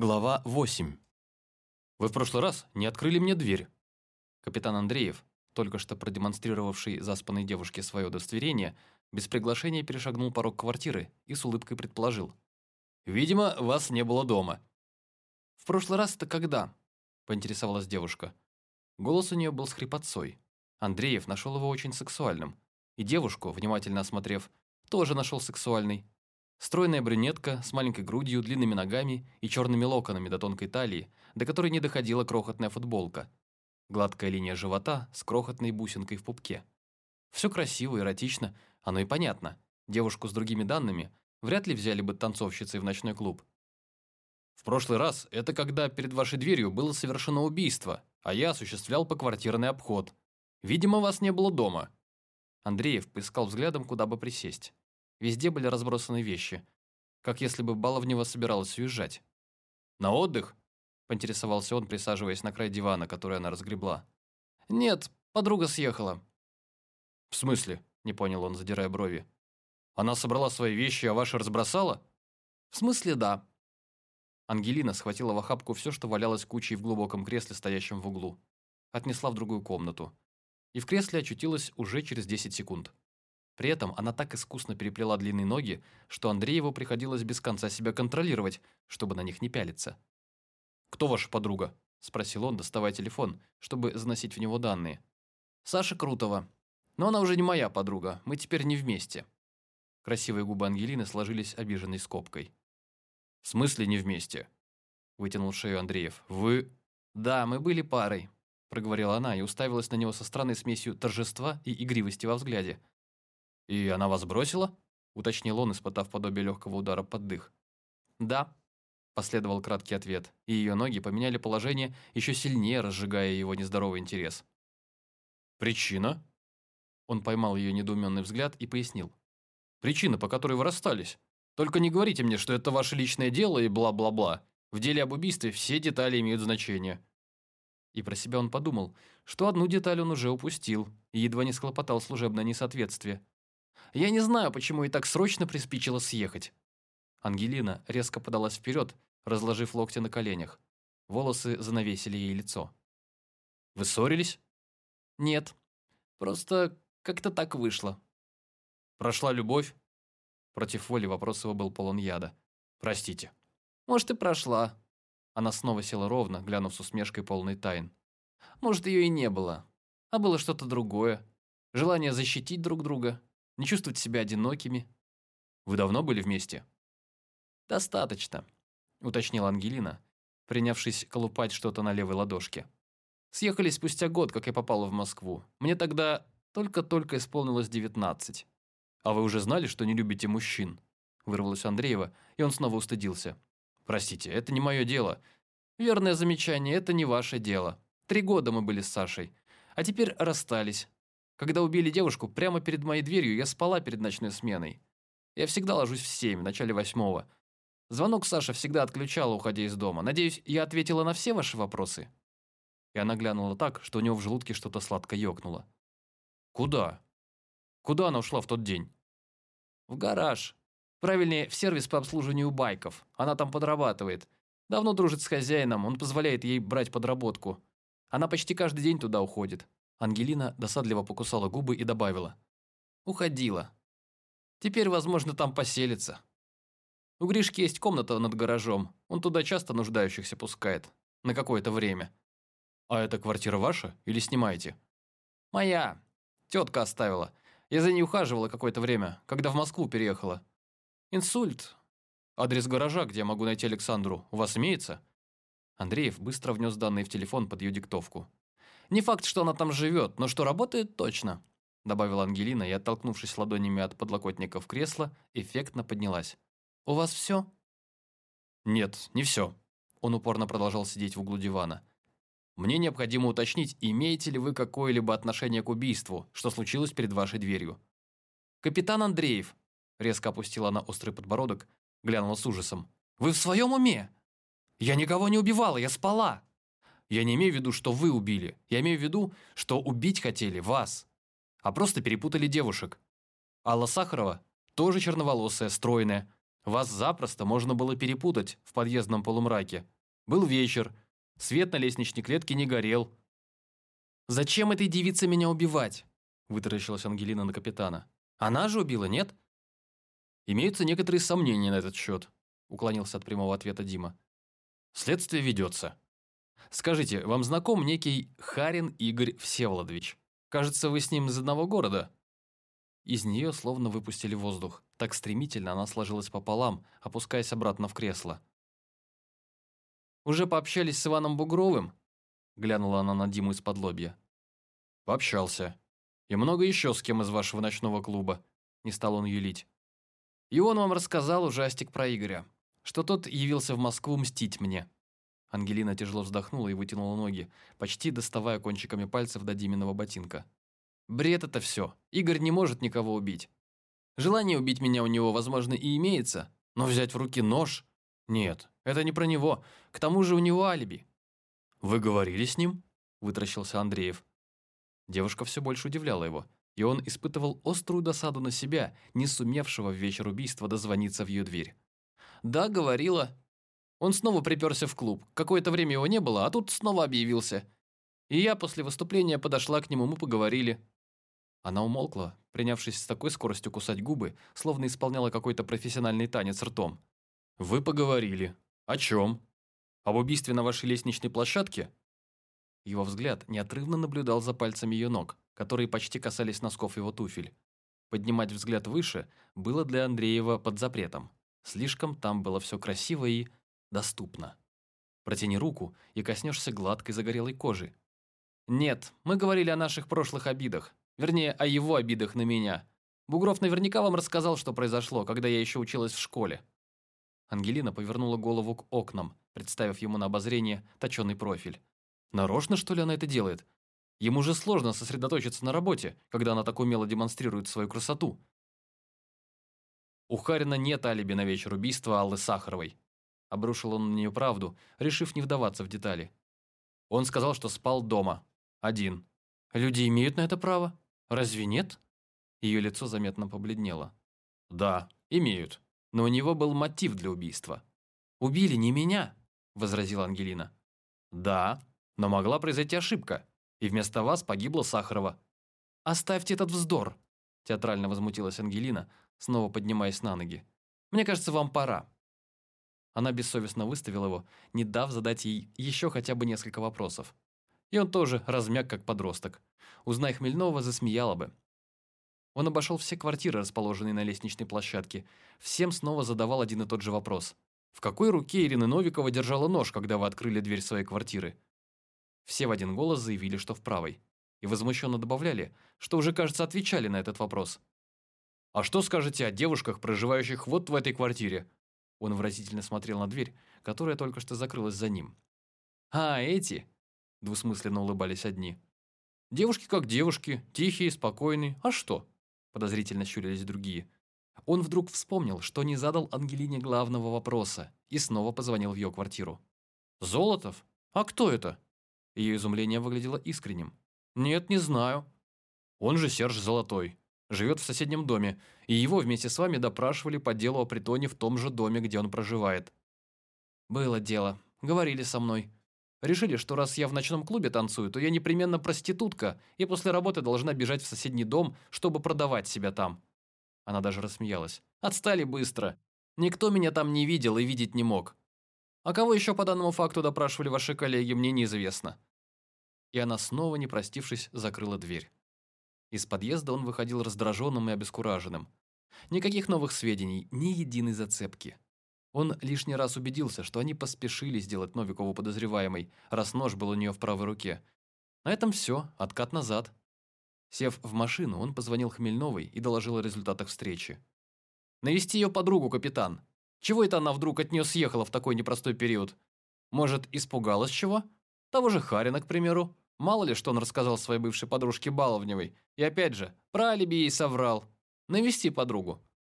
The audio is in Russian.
Глава 8. Вы в прошлый раз не открыли мне дверь. Капитан Андреев, только что продемонстрировавший заспанной девушке свое удостоверение, без приглашения перешагнул порог квартиры и с улыбкой предположил. «Видимо, вас не было дома». «В прошлый раз это когда?» – поинтересовалась девушка. Голос у нее был с хрипотцой. Андреев нашел его очень сексуальным. И девушку, внимательно осмотрев, тоже нашел сексуальной. Стройная брюнетка с маленькой грудью, длинными ногами и черными локонами до тонкой талии, до которой не доходила крохотная футболка. Гладкая линия живота с крохотной бусинкой в пупке. Все красиво, эротично, оно и понятно. Девушку с другими данными вряд ли взяли бы танцовщицей в ночной клуб. В прошлый раз это когда перед вашей дверью было совершено убийство, а я осуществлял поквартирный обход. Видимо, вас не было дома. Андреев поискал взглядом, куда бы присесть. Везде были разбросаны вещи, как если бы Баловнева собиралась уезжать. «На отдых?» – поинтересовался он, присаживаясь на край дивана, который она разгребла. «Нет, подруга съехала». «В смысле?» – не понял он, задирая брови. «Она собрала свои вещи, а ваши разбросала?» «В смысле, да». Ангелина схватила в охапку все, что валялось кучей в глубоком кресле, стоящем в углу. Отнесла в другую комнату. И в кресле очутилась уже через 10 секунд. При этом она так искусно переплела длинные ноги, что Андрееву приходилось без конца себя контролировать, чтобы на них не пялиться. «Кто ваша подруга?» – спросил он, доставая телефон, чтобы заносить в него данные. «Саша Крутова. Но она уже не моя подруга, мы теперь не вместе». Красивые губы Ангелины сложились обиженной скобкой. «В смысле не вместе?» – вытянул шею Андреев. «Вы...» «Да, мы были парой», – проговорила она и уставилась на него со странной смесью торжества и игривости во взгляде. «И она вас бросила?» – уточнил он, испытав подобие легкого удара под дых. «Да», – последовал краткий ответ, и ее ноги поменяли положение, еще сильнее разжигая его нездоровый интерес. «Причина?» Он поймал ее недоуменный взгляд и пояснил. «Причина, по которой вы расстались. Только не говорите мне, что это ваше личное дело и бла-бла-бла. В деле об убийстве все детали имеют значение». И про себя он подумал, что одну деталь он уже упустил и едва не схлопотал служебное несоответствие. Я не знаю, почему ей так срочно приспичило съехать». Ангелина резко подалась вперед, разложив локти на коленях. Волосы занавесили ей лицо. «Вы ссорились?» «Нет. Просто как-то так вышло». «Прошла любовь?» Против воли вопрос его был полон яда. «Простите». «Может, и прошла». Она снова села ровно, глянув с усмешкой полной тайн. «Может, ее и не было. А было что-то другое. Желание защитить друг друга не чувствовать себя одинокими. Вы давно были вместе? Достаточно, уточнила Ангелина, принявшись колупать что-то на левой ладошке. Съехались спустя год, как я попала в Москву. Мне тогда только-только исполнилось девятнадцать. А вы уже знали, что не любите мужчин? Вырвалось Андреева, и он снова устыдился. Простите, это не мое дело. Верное замечание, это не ваше дело. Три года мы были с Сашей, а теперь расстались. Когда убили девушку, прямо перед моей дверью я спала перед ночной сменой. Я всегда ложусь в семь, в начале восьмого. Звонок Саша всегда отключала, уходя из дома. Надеюсь, я ответила на все ваши вопросы?» И она глянула так, что у него в желудке что-то сладко ёкнуло. «Куда? Куда она ушла в тот день?» «В гараж. Правильнее, в сервис по обслуживанию байков. Она там подрабатывает. Давно дружит с хозяином, он позволяет ей брать подработку. Она почти каждый день туда уходит. Ангелина досадливо покусала губы и добавила. «Уходила. Теперь, возможно, там поселится. У Гришки есть комната над гаражом. Он туда часто нуждающихся пускает. На какое-то время. А эта квартира ваша или снимаете?» «Моя. Тетка оставила. Я за ней ухаживала какое-то время, когда в Москву переехала. Инсульт. Адрес гаража, где я могу найти Александру, у вас имеется?» Андреев быстро внес данные в телефон под ее диктовку. Не факт, что она там живет, но что работает точно», добавила Ангелина и, оттолкнувшись ладонями от подлокотников кресла, эффектно поднялась. «У вас все?» «Нет, не все». Он упорно продолжал сидеть в углу дивана. «Мне необходимо уточнить, имеете ли вы какое-либо отношение к убийству, что случилось перед вашей дверью?» «Капитан Андреев», резко опустила она острый подбородок, глянула с ужасом. «Вы в своем уме? Я никого не убивала, я спала!» Я не имею в виду, что вы убили. Я имею в виду, что убить хотели вас. А просто перепутали девушек. Алла Сахарова тоже черноволосая, стройная. Вас запросто можно было перепутать в подъездном полумраке. Был вечер, свет на лестничной клетке не горел. «Зачем этой девице меня убивать?» – вытаращилась Ангелина на капитана. «Она же убила, нет?» «Имеются некоторые сомнения на этот счет», – уклонился от прямого ответа Дима. «Следствие ведется. Скажите, вам знаком некий Харин Игорь Всеволодович? Кажется, вы с ним из одного города?» Из нее словно выпустили воздух. Так стремительно она сложилась пополам, опускаясь обратно в кресло. «Уже пообщались с Иваном Бугровым?» Глянула она на Диму из-под лобья. «Пообщался. И много еще с кем из вашего ночного клуба», не стал он юлить. «И он вам рассказал ужастик про Игоря, что тот явился в Москву мстить мне». Ангелина тяжело вздохнула и вытянула ноги, почти доставая кончиками пальцев до Диминого ботинка. Бред это все. Игорь не может никого убить. Желание убить меня у него, возможно, и имеется, но взять в руки нож? Нет, это не про него. К тому же у него алиби. «Вы говорили с ним?» – вытращился Андреев. Девушка все больше удивляла его, и он испытывал острую досаду на себя, не сумевшего в вечер убийства дозвониться в ее дверь. «Да, говорила. Он снова приперся в клуб. Какое-то время его не было, а тут снова объявился. И я после выступления подошла к нему, мы поговорили. Она умолкла, принявшись с такой скоростью кусать губы, словно исполняла какой-то профессиональный танец ртом. «Вы поговорили. О чем? Об убийстве на вашей лестничной площадке?» Его взгляд неотрывно наблюдал за пальцами ее ног, которые почти касались носков его туфель. Поднимать взгляд выше было для Андреева под запретом. Слишком там было все красиво и доступно. Протяни руку и коснешься гладкой загорелой кожи. «Нет, мы говорили о наших прошлых обидах. Вернее, о его обидах на меня. Бугров наверняка вам рассказал, что произошло, когда я еще училась в школе». Ангелина повернула голову к окнам, представив ему на обозрение точенный профиль. Нарочно, что ли, она это делает? Ему же сложно сосредоточиться на работе, когда она так умело демонстрирует свою красоту. У Харина нет алиби на вечер убийства Аллы Сахаровой. Обрушил он на нее правду, решив не вдаваться в детали. Он сказал, что спал дома. Один. Люди имеют на это право? Разве нет?» Ее лицо заметно побледнело. «Да, имеют. Но у него был мотив для убийства». «Убили не меня», – возразила Ангелина. «Да, но могла произойти ошибка, и вместо вас погибла Сахарова». «Оставьте этот вздор», – театрально возмутилась Ангелина, снова поднимаясь на ноги. «Мне кажется, вам пора». Она бессовестно выставила его, не дав задать ей еще хотя бы несколько вопросов. И он тоже размяк, как подросток. Узнай Хмельнова, засмеяла бы. Он обошел все квартиры, расположенные на лестничной площадке. Всем снова задавал один и тот же вопрос. В какой руке Ирина Новикова держала нож, когда вы открыли дверь своей квартиры? Все в один голос заявили, что в правой. И возмущенно добавляли, что уже, кажется, отвечали на этот вопрос. «А что скажете о девушках, проживающих вот в этой квартире?» Он выразительно смотрел на дверь, которая только что закрылась за ним. «А, эти?» – двусмысленно улыбались одни. Девушки как девушки, тихие, спокойные. А что? Подозрительно щурились другие. Он вдруг вспомнил, что не задал Ангелине главного вопроса и снова позвонил в ее квартиру. «Золотов? А кто это?» Ее изумление выглядело искренним. «Нет, не знаю». «Он же Серж Золотой. Живет в соседнем доме, и его вместе с вами допрашивали по делу о притоне в том же доме, где он проживает». «Было дело. Говорили со мной. Решили, что раз я в ночном клубе танцую, то я непременно проститутка, и после работы должна бежать в соседний дом, чтобы продавать себя там. Она даже рассмеялась. Отстали быстро. Никто меня там не видел и видеть не мог. А кого еще по данному факту допрашивали ваши коллеги, мне неизвестно. И она снова, не простившись, закрыла дверь. Из подъезда он выходил раздраженным и обескураженным. Никаких новых сведений, ни единой зацепки. Он лишний раз убедился, что они поспешили сделать Новикову подозреваемой, раз нож был у нее в правой руке. На этом все, откат назад. Сев в машину, он позвонил Хмельновой и доложил о результатах встречи. «Навести ее подругу, капитан. Чего это она вдруг от нее съехала в такой непростой период? Может, испугалась чего? Того же Харина, к примеру. Мало ли, что он рассказал своей бывшей подружке Баловневой. И опять же, про алиби ей соврал. Навести подругу.